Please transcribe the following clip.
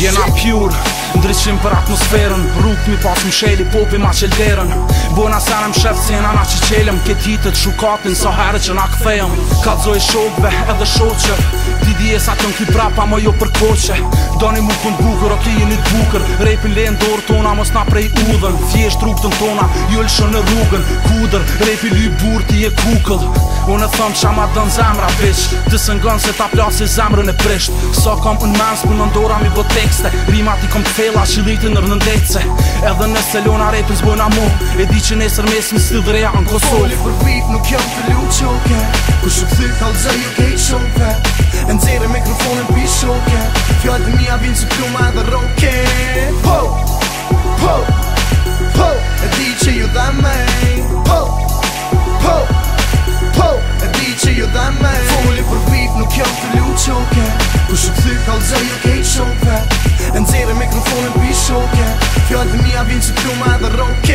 Jena pure, ndryshim për atmosferën Rukë mi pas më sheli, popi ma qelderën Bona se në më shëfë si na që qelëm Këtë hitët shu kapin, sa herë që na këthejëm Ka të zoj shokve edhe shoqër Ti di e sa të në prapa ma jo për koqe Doni mu këndë bukur, o okay, i një bukër Rejpi le në dorë tona, mos na prej udhën Thjesht në tona, ju lëshën në rrugën Kudër, rejpi ly burë ti e kukëll Unë e thëmë qa ma dënë zemra veç Dësë ngën se ta plasi zemrën e prisht Sa kam në mens, për në ndora mi bë tekste Rimat i kom të fela, që lejti në nëndetëse Edhe në selona rejpi zbojna mu E di që nesër mesin së të dreja në Kosovë Poli për bit, nuk jam të luqë, oke okay. Kushtë të thikë, alëzë, fjallë të mija vinë si pluma dhe ronke Po, po, po, e di që ju dha me Po, po, po, e di që ju dha me Foli për vip nuk jam të lu qoke Po shë këthy kalze ju kej qoke E nxere mikrofonin pi shoke Fjallë të mija vinë si pluma dhe ronke